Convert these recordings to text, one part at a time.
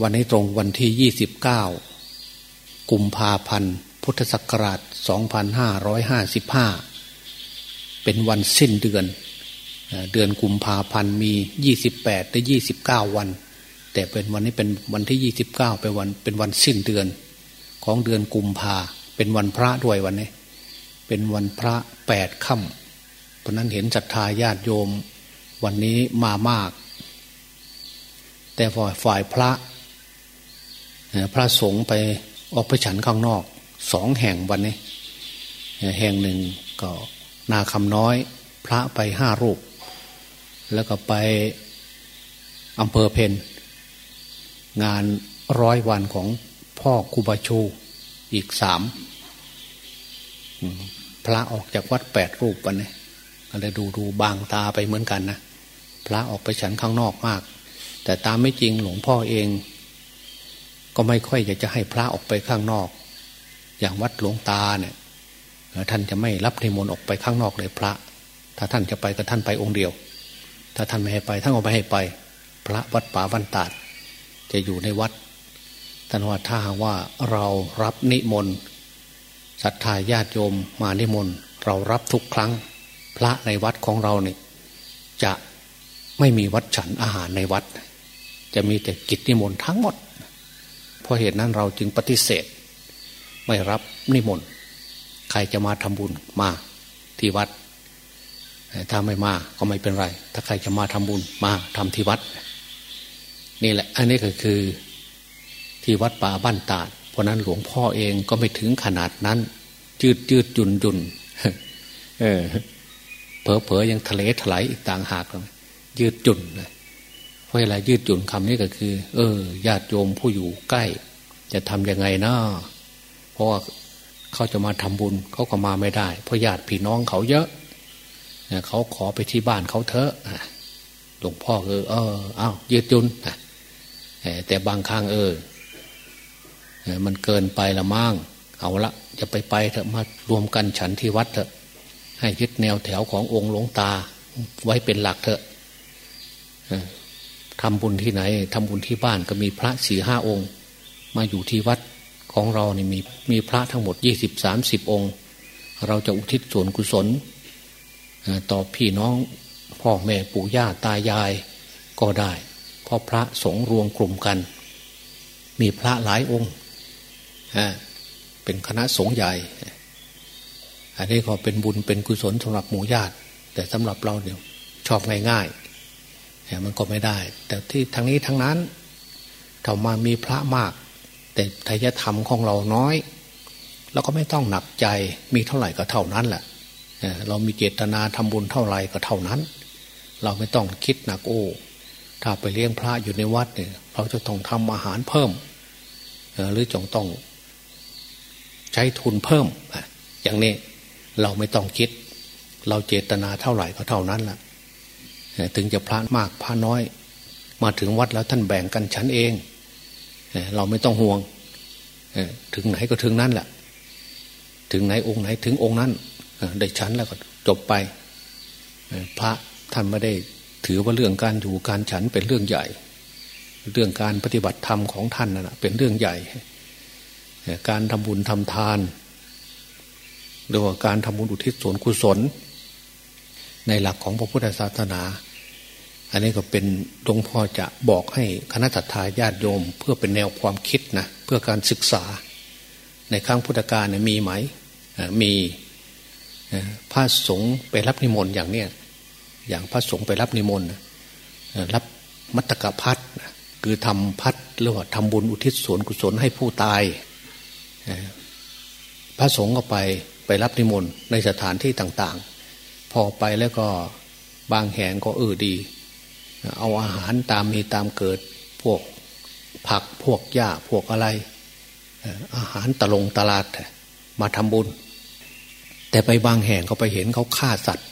วันนี้ตรงวันที่ยี่สิบเก้ากุมภาพันธ์ พุทธศักราชสองพันห้าร้อยห้าสิบห้าเป็นวันสิ้นเดือน เดือนกุมภาพันธ์มียี่สิบแปดถึงยี่สิบเก้าวัน แต่เป็นวันนี้เป็นวันที่ยี่สิบเก้าเป็นวันเป็นวันสิ้นเดือน ของเดือนกุมภาเป็นวันพระด้วยวันนี้ เป็นวันพระแปดค่ำเพราะนั้นเห็นศรัทธาญาติโยม วันนี้มามาก แต่ฝ่ายพระพระสงฆ์ไปออกไปฉันข้างนอกสองแห่งวันนี้ แห่งหนึ่งก็นาคำน้อย พระไปห้ารูป แล้วก็ไปอำเภอเพนงานร้อยวันของพ่อคูบาชูอีกสามพระออกจากวัดแปดรูปวันนี้ก็เลยดูดูบางตาไปเหมือนกันนะพระออกไปฉันข้างนอกมาก แต่ตามไม่จริงหลวงพ่อเอง ก็ไม่ค่อยอยากจะให้พระออกไปข้างนอก อย่างวัดหลวงตาเนี่ยท่านจะไม่รับนิมนต์ออกไปข้างนอกเลยพระ ถ้าท่านจะไปก็ท่านไปองค์เดียว ถ้าท่านไม่ให้ไปท่านก็ไม่ให้ไป พระวัดป่าวันตาดจะอยู่ในวัดท่านว่าถ้าว่าเรารับนิมนต์ศรัทธาญาติโยมมานิมนต์เรารับทุกครั้ง พระในวัดของเราเนี่ยจะไม่มีวัดฉันอาหารในวัด จะมีแต่กิจนิมนต์ทั้งหมด เพราะเหตุนั้นเราจึงปฏิเสธ ไม่รับนิมนต์ใครจะมาทำบุญมาที่วัดถ้าไม่มาก็ไม่เป็นไร ถ้าใครจะมาทำบุญมาทำที่วัด นี่แหละ อันนี้ก็คือที่วัดป่าบ้านตาด เพราะนั้นหลวงพ่อเองก็ไม่ถึงขนาดนั้น จืดจืดจุนจุนเออเผลอเผอยังทะเลถลายอีกต่างหากเลยยืดจุนเลย เพราะอะไรยืดจุนคำนี้ก็คือ เออญาติโยมผู้อยู่ใกล้ จะทำยังไงนะเพราะว่าเขาจะมาทำบุญเขาก็มาไม่ได้ เพราะญาติพี่น้องเขาเยอะเขาขอไปที่บ้านเขาเถอะหลวงพ่อเออเอออ้าวยืดจุนแต่บางครั้งเออ มันเกินไปละมั่งเอาละจะไปไปเถอะมารวมกันฉันที่วัดเถอะ ให้ยึดแนวแถวขององค์หลวงตา ไว้เป็นหลักเถอะ ทำบุญที่ไหนทำบุญที่บ้านก็มีพระสี่ห้าองค์ มาอยู่ที่วัดของเรานี่มีมีพระทั้งหมดยี่สิบสามสิบองค์ เราจะอุทิศส่วนกุศลต่อพี่น้องพ่อแม่ปู่ย่าตายายก็ได้เพราะพระสงฆ์รวมกลุ่มกัน มีพระหลายองค์เป็นคณะสงฆ์ใหญ่ อันนี้ก็เป็นบุญเป็นกุศลสำหรับหมู่ญาติ แต่สำหรับเราเนี่ยชอบง่ายๆ มันก็ไม่ได้ แต่ที่ทางนี้ทั้งนั้นถ้ามามีพระมาก แต่ทายธรรมของเราน้อยเราก็ไม่ต้องหนักใจมีเท่าไหร่ก็เท่านั้นแหละเรามีเจตนาทำบุญเท่าไหร่ก็เท่านั้น เราไม่ต้องคิดหนักโอ้ถ้าไปเลี้ยงพระอยู่ในวัดเนี่ย เราจะต้องทำอาหารเพิ่มหรือจงต้อง ใช้ทุนเพิ่มอย่างนี้เราไม่ต้องคิด เราเจตนาเท่าไหร่ก็เท่านั้นแหละ ถึงจะพระมากพระน้อย มาถึงวัดแล้วท่านแบ่งกันฉันเอง เราไม่ต้องห่วง ถึงไหนก็ถึงนั้นแหละ ถึงไหนองค์ไหนถึงองค์นั้น ได้ฉันแล้วก็จบไป พระท่านไม่ได้ถือว่าเรื่องการอยู่การฉันเป็นเรื่องใหญ่ เรื่องการปฏิบัติธรรมของท่านนะ่ะเป็นเรื่องใหญ่ การทำบุญทำทานหรือว่าการทำบุญอุทิศส่วนกุศล ในหลักของพระพุทธศาสนา อันนี้ก็เป็นหลวงพ่อจะบอกให้คณะทาญาติโยม เพื่อเป็นแนวความคิดนะเพื่อการศึกษา ในครั้งพุทธกาลมีไหมมีพระสงฆ์ไปรับนิมนต์อย่างเนี้ยอย่างพระสงฆ์ไปรับนิมนต์รับมัตตกพัดคือทำพัดหรือว่าทำบุญอุทิศส่วนกุศลให้ผู้ตาย พระสงฆ์ก็ไปไปรับนิมนต์ในสถานที่ต่าง ๆ พอไปแล้วก็บางแห่งก็เออดี เอาอาหารตามมีตามเกิดพวกผักพวกหญ้าพวกอะไร อาหารตะลงตลาดมาทำบุญ แต่ไปบางแห่งเขาไปเห็นเขาฆ่าสัตว์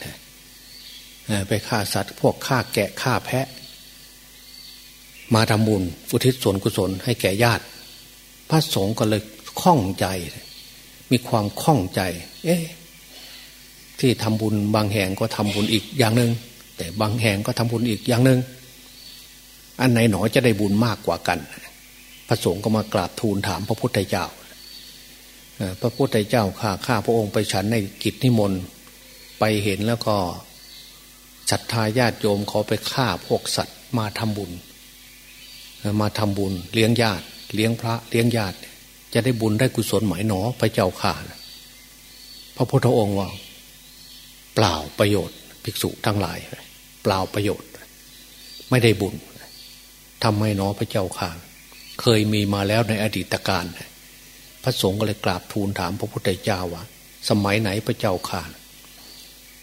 ไปฆ่าสัตว์ พวกฆ่าแกะฆ่าแพะ มาทำบุญอุทิศส่วนกุศลให้แก่ญาติ พระสงฆ์ก็เลยข้องใจ มีความข้องใจ เอ๊ะ ที่ทำบุญบางแห่งก็ทำบุญอีกอย่างหนึ่งแต่บางแห่งก็ทำบุญอีกอย่างหนึ่งอันไหนหนอจะได้บุญมากกว่ากัน พระสงฆ์ก็มากราบทูลถามพระพุทธเจ้าพระพุทธเจ้าข้าข้าพระองค์ไปฉันในกิจนิมนต์ไปเห็นแล้วก็ศรัทธาญาติโยมขอไปฆ่าพวกสัตว์มาทำบุญ มาทำบุญ เลี้ยงญาติ เลี้ยงพระ เลี้ยงญาติ จะได้บุญได้กุศลหมายหนอพระเจ้าข่าพระพุทธองค์ว่า เปล่าประโยชน์ ภิกษุทั้งหลาย เปล่าประโยชน์ ไม่ได้บุญทำไมหนอพระเจ้าข่าเคยมีมาแล้วในอดีตการ พระสงฆ์ก็เลยกราบทูลถามพระพุทธเจ้าว่า สมัยไหนพระเจ้าข่า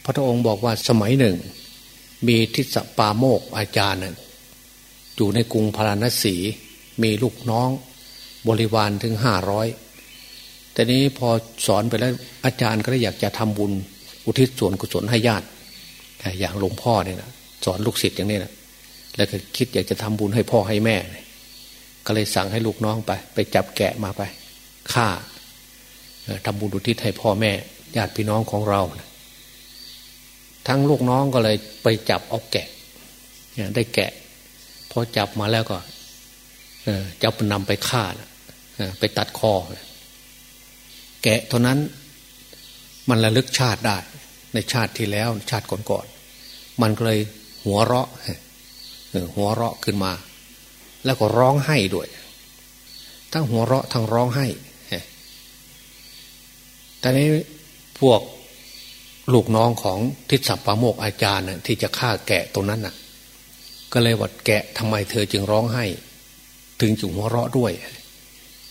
พระองค์บอกว่าสมัยหนึ่ง มีทิศปาโมกอาจารย์อยู่ในกรุงพาราณสี มีลูกน้อง บริวารถึงห้าร้อยแต่นี้พอสอนไปแล้วอาจารย์ก็เลยอยากจะทำบุญ อุทิศส่วนกุศลให้ญาติอย่างหลวงพ่อเนี่ยนะสอนลูกศิษย์อย่างนี้นะแล้วก็คิดอยากจะทำบุญให้พ่อให้แม่ ก็เลยสั่งให้ลูกน้องไป ไปจับแกะมาไปฆ่าทำบุญอุทิศให้พ่อแม่ ญาติพี่น้องของเรานะทั้งลูกน้องก็เลยไปจับเอาแกะได้แกะพอจับมาแล้วก็จะนำไปฆ่าไปตัดคอแกะเท่านั้น มันระลึกชาติได้ ในชาติที่แล้วชาติก่อนๆมันก็เลยหัวเราะหัวเราะขึ้นมา แล้วก็ร้องไห้ด้วย ทั้งหัวเราะทั้งร้องไห้แต่นี้พวกลูกน้องของทิศสัพปโมกอาจารย์ที่จะฆ่าแกะตรงนั้นน่ะ ก็เลยวัดแกะทำไมเธอจึงร้องไห้ ถึงจึงหัวเราะด้วย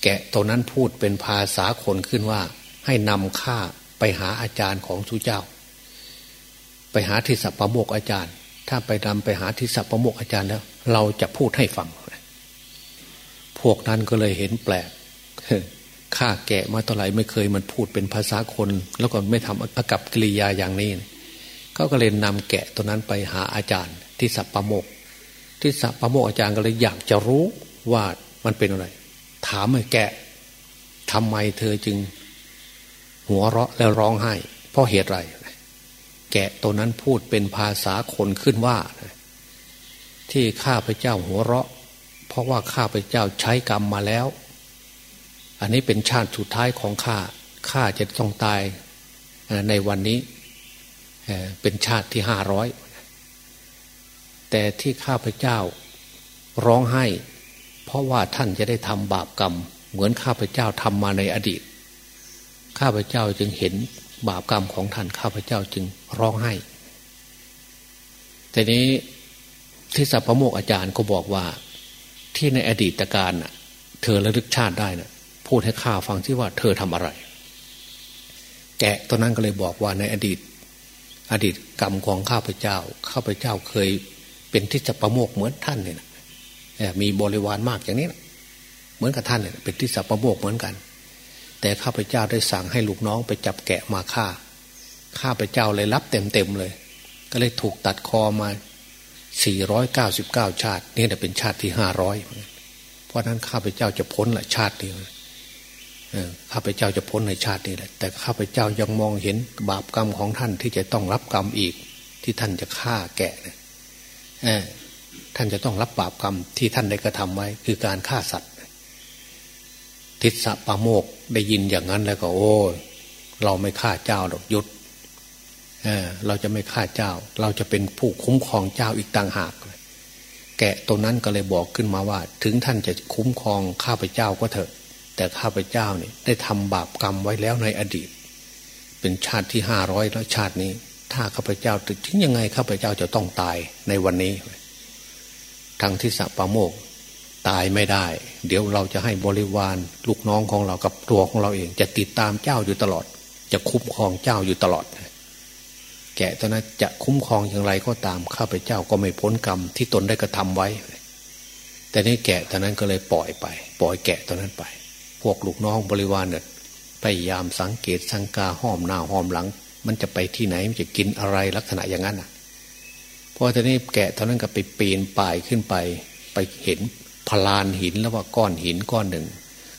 แกะตรงนั้นพูดเป็นภาษาคนขึ้นว่า ให้นำข้า ไปหาอาจารย์ของสุเจ้า ไปหาทิศสัพปโมกอาจารย์ ถ้าไปนำไปหาทิศสัพปโมกอาจารย์แล้ว เราจะพูดให้ฟัง พวกนั้นก็เลยเห็นแปลกข้าแกะมาต่อไหร่ไม่เคยมันพูดเป็นภาษาคน แล้วก็ไม่ทำอากับกิริยาอย่างนี้เขาก็เลยนำแกะตัวนั้นไปหาอาจารย์ ที่สัปปะโมก ที่สัปปะโมกอาจารย์ก็เลยอยากจะรู้ว่ามันเป็นอะไร ถามไอ้แกะทำไมเธอจึง หัวเราะแล้วร้องไห้ เพราะเหตุไรแกะตัวนั้นพูดเป็นภาษาคนขึ้นว่า ที่ข้าพเจ้าหัวเราะ เพราะว่าข้าพเจ้าใช้กรรมมาแล้ว อันนี้เป็นชาติสุดท้ายของข้าข้าจะต้องตายในวันนี้เป็นชาติที่ห้าร้อยแต่ที่ข้าพเจ้าร้องไห้ เพราะว่าท่านจะได้ทำบาปกรรม เหมือนข้าพเจ้าทำมาในอดีต ข้าพเจ้าจึงเห็นบาปกรรมของท่านข้าพเจ้าจึงร้องไห้แต่นี้ที่สัพพโมกอาจารย์ก็บอกว่า ที่ในอดีตการน่ะ เธอระลึกชาติได้นะ่ะ พูดให้ข้าฟังที่ว่าเธอทำอะไร แกะตอนนั้นก็เลยบอกว่าในอดีต อดีตกรรมของข้าพเจ้า ข้าพเจ้าเคยเป็นที่จะประโมกเหมือนท่านเนี่ยมีบริวารมากอย่างนี้นะเหมือนกับท่านเนี่ยเป็นที่สัประโมกเหมือนกัน แต่ข้าพเจ้าได้สั่งให้ลูกน้องไปจับแกะมาฆ่า ข้าพเจ้าเลยรับเต็มๆเลย ก็เลยถูกตัดคอมา 499 ชาติ นี่เป็นชาติที่ 500 เพราะนั้นข้าพเจ้าจะพ้นละชาตินี้ข้าพเจ้าจะพ้นในชาตินี้แหละ แต่ข้าพเจ้ายังมองเห็นบาปกรรมของท่านที่จะต้องรับกรรมอีก ที่ท่านจะฆ่าแกะเนี่ยท่านจะต้องรับบาปกรรมที่ท่านได้กระทำไว้ คือการฆ่าสัตว์ ทิศปาโมกได้ยินอย่างนั้นแล้วก็โอ้ยเราไม่ฆ่าเจ้าดอกยุดเเราจะไม่ฆ่าเจ้า เราจะเป็นผู้คุ้มครองเจ้าอีกต่างหาก แกะตรงนั้นก็เลยบอกขึ้นมาว่า ถึงท่านจะคุ้มครองข้าพเจ้าก็เถอะ แต่ข้าพเจ้าเนี่ยได้ทำบาปกรรมไว้แล้วในอดีต เป็นชาติที่ห้าร้อยแล้วชาตินี้ ถ้าข้าพเจ้าถึงยังไงข้าพเจ้าจะต้องตายในวันนี้ ทั้งที่สัปโมก ตายไม่ได้ เดี๋ยวเราจะให้บริวารลูกน้องของเรากับตัวของเราเอง จะติดตามเจ้าอยู่ตลอด จะคุ้มครองเจ้าอยู่ตลอด แกตอนนั้นจะคุ้มครองอย่างไรก็ตามข้าพเจ้าก็ไม่พ้นกรรมที่ตนได้กระทำไว้ แต่นี้แกตอนนั้นก็เลยปล่อยไป ปล่อยแกตอนนั้นไป พวกลูกน้องบริวารเนี่ยพยายามสังเกตสังกาห้อมหน้าห้อมหลัง มันจะไปที่ไหนมันจะกินอะไรลักษณะอย่างนั้นอะพอทีนี้แกะเท่านั้นก็ไปปีนป่ายขึ้นไป ไปเห็น พลานหินแล้วว่าก้อนหินก้อนหนึ่ง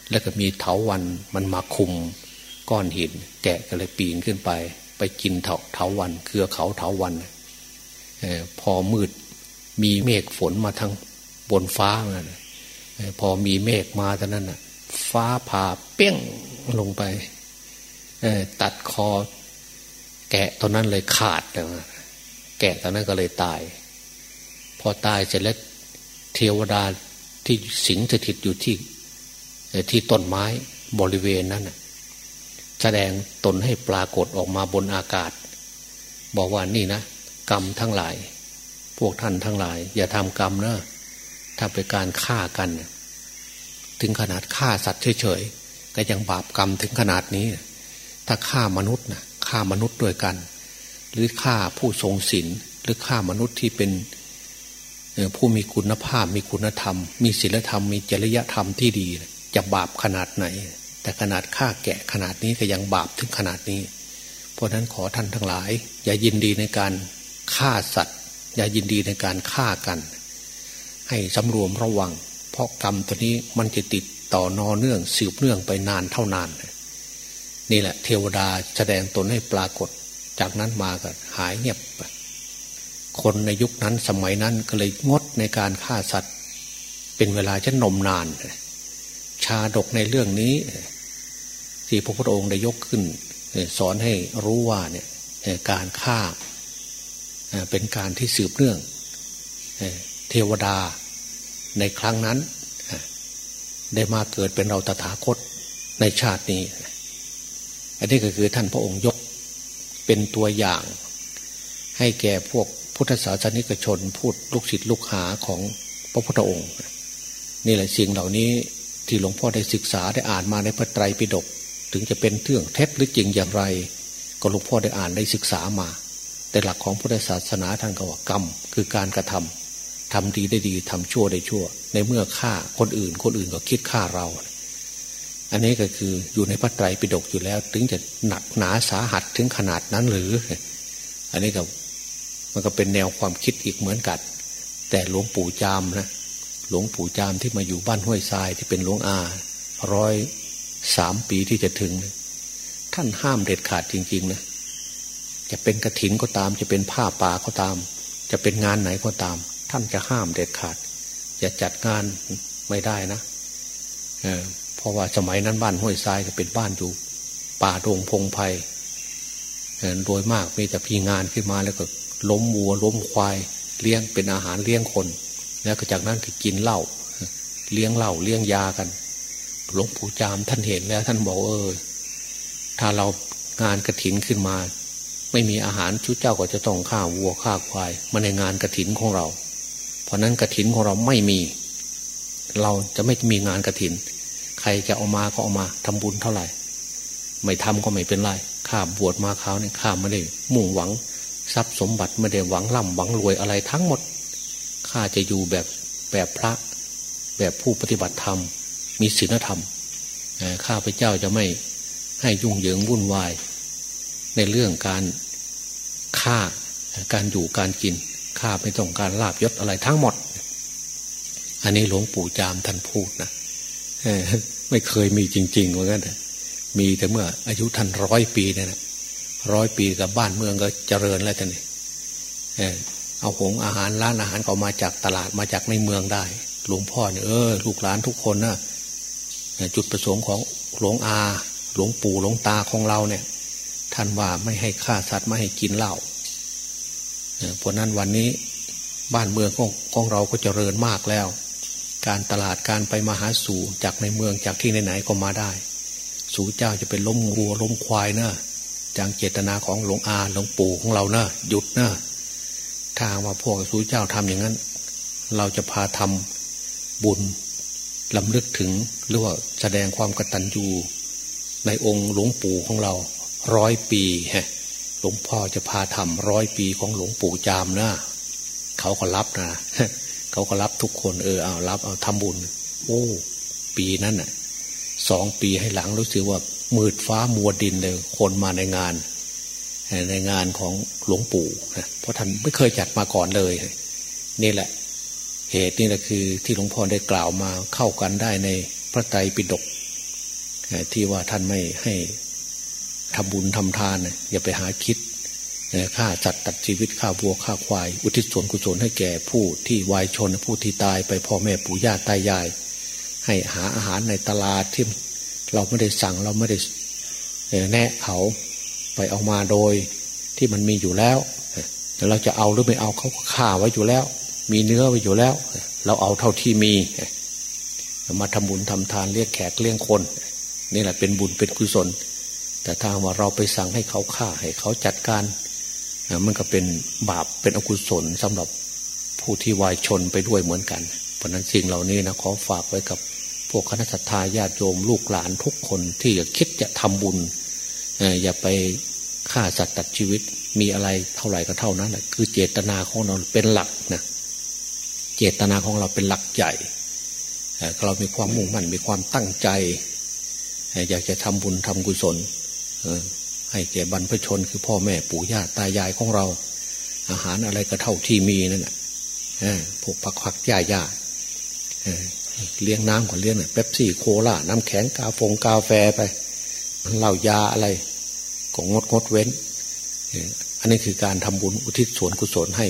แล้วก็มีเถาวันมันมาคุมก้อนหิน แกะก็เลยปีนขึ้นไป ไปกินเถาเถาวันเครือเขาเถาวันอพอมืดมีเมฆฝนมาทั้งบนฟ้านั่นพอมีเมฆมาตอนนั้นน่ะ ฟ้าผ่าเปี้ยงลงไปตัดคอ แกะตอนนั้นเลยขาดเลยแกะตอนนั้นก็เลยตาย พอตายเสร็จแล้วเทวดา ที่สิงสถิตอยู่ที่ที่ต้นไม้บริเวณนั้นแสดงตนให้ปรากฏออกมาบนอากาศ บอกว่านี่นะกรรมทั้งหลาย พวกท่านทั้งหลาย อย่าทำกรรมนะถ้าเป็นการฆ่ากัน ถึงขนาดฆ่าสัตว์เฉยๆก็ยังบาปกรรมถึงขนาดนี้ ถ้าฆ่ามนุษย์นะฆ่ามนุษย์ด้วยกัน หรือฆ่าผู้ทรงศีลหรือฆ่ามนุษย์ที่เป็น ผู้มีคุณภาพมีคุณธรรม มีศีลธรรม มีจริยธรรมที่ดี จะบาปขนาดไหน แต่ขนาดฆ่าแกะขนาดนี้ก็ยังบาปถึงขนาดนี้ เพราะนั้นขอท่านทั้งหลาย อย่ายินดีในการฆ่าสัตว์ อย่ายินดีในการฆ่ากัน ให้สำรวมระวัง เพราะกรรมตัวนี้มันจะติดต่อนอเนื่องสืบเนื่องไปนานเท่านาน นี่แหละ เทวดาแสดงตนให้ปรากฏ จากนั้นมาก็หายเงียบไป คนในยุคนั้นสมัยนั้นก็เลยงดในการฆ่าสัตว์ เป็นเวลาจะนมนาน ชาดกในเรื่องนี้ ที่พระพุทธองค์ได้ยกขึ้น สอนให้รู้ว่าเนี่ยการฆ่าเป็นการที่สืบเนื่องเทวดาในครั้งนั้น ได้มาเกิดเป็นเราตถาคตในชาตินี้ อันนี้ก็คือท่านพระองค์ยกเป็นตัวอย่าง ให้แก่พวก พุทธศาสนิกชนพูดลูกศิษย์ลูกหาของพระพุทธองค์ นี่แหละสิ่งเหล่านี้ที่หลวงพ่อได้ศึกษาได้อ่านมาในพระไตรปิฎกถึงจะเป็นเรื่องเท็จหรือจริงอย่างไร ก็หลวงพ่อได้อ่านได้ศึกษามา แต่หลักของพุทธศาสนาท่านก็ว่ากรรม คือการกระทำทำดีได้ดีทำชั่วได้ชั่ว ในเมื่อฆ่าคนอื่น คนอื่นก็คิดฆ่าเรา อันนี้ก็คืออยู่ในพระไตรปิฎกอยู่แล้ว ถึงจะหนักหนาสาหัสถึงขนาดนั้นหรือ อันนี้ก็ มันก็เป็นแนวความคิดอีกเหมือนกัน แต่หลวงปู่จามนะหลวงปู่จามที่มาอยู่บ้านห้วยทรายที่เป็นหลวงอาร้อยสามปีที่จะถึง ท่านห้ามเด็ดขาดจริง ๆ นะ จะเป็นกระถินก็ตาม จะเป็นผ้าป่าก็ตาม จะเป็นงานไหนก็ตาม ท่านจะห้ามเด็ดขาด จะจัดงานไม่ได้นะเเพราะว่าสมัยนั้นบ้านห้วยทรายจะเป็นบ้านอยู่ป่าโรงพงไพ่โดยมากมีแต่พีงานขึ้นมาแล้วก็ ล้มวัวล้มควาย เลี้ยงเป็นอาหารเลี้ยงคน แล้วก็จากนั้นก็กินเหล้าเลี้ยงเหล้าเลี้ยงยากันหลวงปู่จามท่านเห็นแล้ว ท่านบอกเออถ้าเรางานกระถินขึ้นมา ไม่มีอาหารชุดเจ้าก็จะต้องฆ่าวัวฆ่าควายมาในงานกระถินของเรา เพราะนั้นกระถินของเราไม่มี เราจะไม่มีงานกระถิน ใครจะเอามาก็เอามาทำบุญเท่าไหร่ ไม่ทำก็ไม่เป็นไรข้าบวชมาเขาเนี่ยข้าไม่ได้มุ่งหวัง ทรัพย์สมบัติไม่ได้หวังร่ำหวังรวยอะไรทั้งหมดข้าจะอยู่แบบแบบพระ แบบผู้ปฏิบัติธรรม มีศีลธรรมข้าพเจ้าจะไม่ให้ยุ่งเหยิงวุ่นวาย ในเรื่องการฆ่าการอยู่การกินข้าไม่ต้องการลาบยศอะไรทั้งหมด อันนี้หลวงปู่จามท่านพูดนะไม่เคยมีจริงๆเหมือนกันมีแต่เมื่ออายุท่านร้อยปีเนี่ยนะ ร้อยปีกับบ้านเมืองก็เจริญแล้วท่านนี่เอาหงอาหารร้านอาหารก็มาจากตลาดมาจากในเมืองได้ หลวงพ่อเนี่ยเออลูกหลานทุกคนนะจุดประสงค์ของหลวงอา หลวงปู่หลวงตาของเราเนี่ย ท่านว่าไม่ให้ฆ่าสัตว์ไม่ให้กินเหล้าเพราะนั้นวันนี้บ้านเมืองของของเราก็เจริญมากแล้ว การตลาดการไปมาหาสู่จากในเมืองจากที่ไหนๆก็มาได้ สู่เจ้าจะเป็นล้มวัวล้มควายเนะ จังเจตนาของหลวงอาหลวงปู่ของเราเนะหยุดเนะถ้าว่าพวกสู้เจ้าทำอย่างนั้น เราจะพาทำบุญลำลึกถึงหรือว่าแสดงความกตัญญูในองค์หลวงปู่ของเราร้อยปีฮะหลวงพ่อจะพาทำร้อยปีของหลวงปู่จามนะเขาก็รับนะเขาก็รับทุกคนเออเอารับเอาทำบุญ โอ้ ปีนั้นน่ะสองปีให้หลังรู้สึกว่า มืดฟ้ามัวดินเลยคนมาในงาน ในงานของหลวงปู่นะเพราะท่านไม่เคยจัดมาก่อนเลย นี่แหละ เหตุนี่แหละคือที่หลวงพ่อได้กล่าวมาเข้ากันได้ในพระไตรปิฎกที่ว่าท่านไม่ให้ทำบุญทำทานอย่าไปหาคิดฆ่าจัดตัดชีวิตฆ่าวัวฆ่าควาย อุทิศส่วนกุศลให้แก่ผู้ที่วายชนผู้ที่ตายไปพ่อแม่ปู่ย่าตายาย ให้หาอาหารในตลาดที่ เราไม่ได้สั่งเราไม่ได้แนะเขาไปเอามาโดยที่มันมีอยู่แล้วแต่เราจะเอาหรือไม่เอาเขาก็ฆ่าไว้อยู่แล้ว มีเนื้อไว้อยู่แล้ว เราเอาเท่าที่มี มาทำบุญทำทานเรียกแขกเลี้ยงคน นี่แหละเป็นบุญเป็นกุศล แต่ถ้าว่าเราไปสั่งให้เขาฆ่าให้เขาจัดการมันก็เป็นบาปเป็นอกุศลสำหรับผู้ที่วายชนไปด้วยเหมือนกัน เพราะนั้นสิ่งเหล่านี้นะขอฝากไว้กับ พวกคณะสัตยาญาติโยมลูกหลานทุกคนที่จะคิดจะทำบุญอย่าไปฆ่าสัตว์ตัดชีวิตมีอะไรเท่าไหร่ก็เท่านั้นแหละคือเจตนาของเราเป็นหลักนะเจตนาของเราเป็นหลักใหญ่เรามีความมุ่งมั่นมีความตั้งใจ อยากจะทำบุญทำกุศลให้แก่บรรพชนคือพ่อแม่ปู่ย่าตายายของเรา อาหารอะไรก็เท่าที่มีนั่นแหละพวกผักผักหญ้าหญ้า เลี้ยงน้ำก่อนเลี้ยงเนี่ยเป๊ปซี่โคลาน้ำแข็งกาฟงกาแฟไปเหล้ายาอะไรก็งดงดเว้น อันนี้คือการทำบุญอุทิศส่วนกุศลให้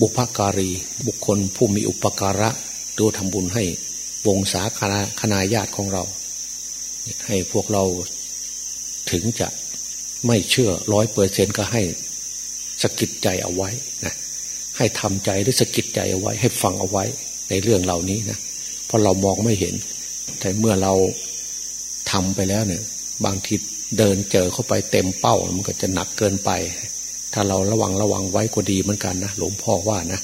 บุพการี บุคคลผู้มีอุปการะดูทำบุญให้วงศาคณาคณาญาติของเรา ให้พวกเราถึงจะไม่เชื่อร้อยเปอร์เซ็นก็ให้สกิดใจเอาไว้นะให้ทำใจหรือสกิดใจเอาไว้ ให้ฟังเอาไว้ ในเรื่องเหล่านี้นะเพราะเรามองไม่เห็น แต่เมื่อเราทำไปแล้วเนี่ย บางทีเดินเจอเข้าไปเต็มเป้ามันก็จะหนักเกินไป ถ้าเราระวังระวังไว้ก็ดีเหมือนกันนะหลวงพ่อว่านะ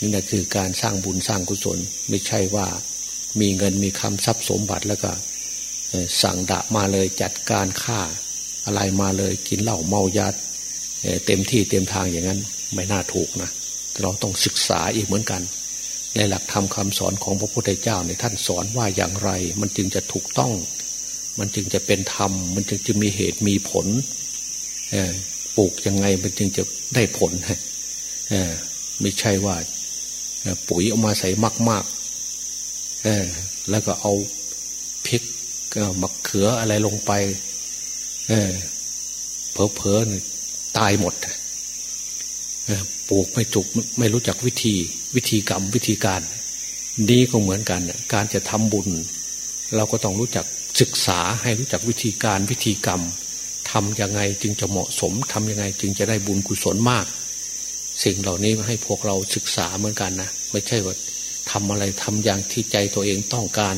นี่แหละคือการสร้างบุญสร้างกุศล ไม่ใช่ว่ามีเงินมีคำทรัพย์สมบัติแล้วก็สั่งดะมาเลยจัดการฆ่า อะไรมาเลยกินเหล้าเมายาเต็มที่เต็มทางอย่างนั้น ไม่น่าถูกนะเราต้องศึกษาอีกเหมือนกัน ในหลักธรรมคาสอนของพระพุทธเจ้าในท่านสอนว่าอย่างไร มันจึงจะถูกต้อง มันจึงจะเป็นธรรม มันจึงจะมีเหตุมีผลปลูกยังไงมันจึงจะได้ผลไม่ใช่ว่าปุ๋ยเอามาใส่มากๆแล้วก็เอาพริกมะเขืออะไรลงไปเออเพอๆตายหมด ปลูกไม่จุกไม่รู้จักวิธีวิธีกรรมวิธีการนี้ก็เหมือนกัน การจะทำบุญ เราก็ต้องรู้จักศึกษาให้รู้จักวิธีการวิธีกรรมทำยังไงจึงจะเหมาะสมทำยังไงจึงจะได้บุญกุศลมาก สิ่งเหล่านี้ให้พวกเราศึกษาเหมือนกันนะไม่ใช่ว่าทำอะไรทำอย่างที่ใจตัวเองต้องการ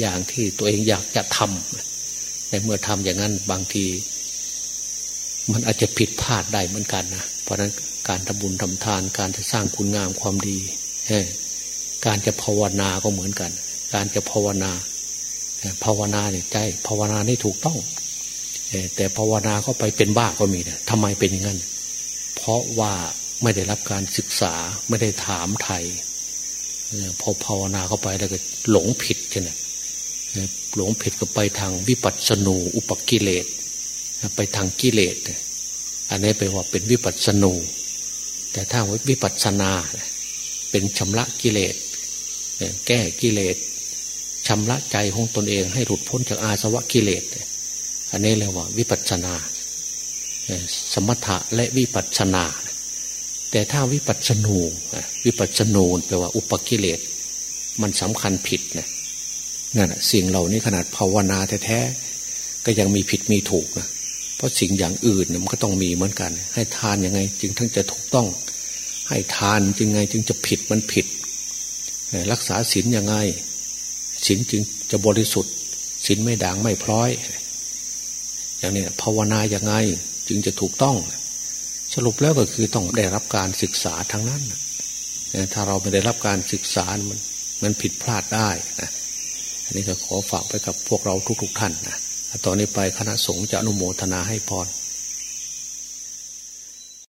อย่างที่ตัวเองอยากจะทำแต่เมื่อทำอย่างนั้นบางที มันอาจจะผิดพลาดได้เหมือนกันนะเพราะนั้น การทำบุญทำทาน การจะสร้างคุณงามความดีการจะภาวนาก็เหมือนกัน การจะภาวนา ภาวนาเนี่ยใจภาวนานี่ถูกต้อง แต่ภาวนาก็ไปเป็นบ้าก็มีนะทำไมเป็นอย่างนั้น เพราะว่าไม่ได้รับการศึกษาไม่ได้ถามไทยพอภาวนาเข้าไปแล้วก็หลงผิดใช่ไหมหลงผิดก็ไปทางวิปัสสนูอุปกิเลส ไปทางกิเลส อันนี้แปลว่าเป็นวิปัสสนู แต่ถ้าวิปัสสนาเป็นชำระกิเลสแก้กิเลสชำระใจของตนเองให้หลุดพ้นจากอาสวะกิเลสอันนี้เรียกว่าวิปัสสนา สมถะและวิปัสสนา แต่ถ้าวิปัสสนูวิปัสสนูแปลว่าอุปกิเลสมันสำคัญผิดนะนั่นสิ่งเหล่านี้ขนาดภาวนาแท้ๆก็ยังมีผิดมีถูกนะ เพราะสิ่งอย่างอื่นมันก็ต้องมีเหมือนกัน ให้ทานยังไง จึงทั้งจะถูกต้อง ให้ทานจึงไงจึงจะผิดมันผิด รักษาศีลยังไงศีลจึงจะบริสุทธิ์ศีลไม่ด่างไม่พร้อย อย่างนี้ภาวนาอย่างไงจึงจะถูกต้อง สรุปแล้วก็คือต้องได้รับการศึกษาทั้งนั้น ถ้าเราไม่ได้รับการศึกษามันมันผิดพลาดได้นะอันนี้ก็ขอฝากไปกับพวกเราทุกๆทท่านนะ ตอนนี้ไปคณะสงฆ์จะอนุโมทนาให้พร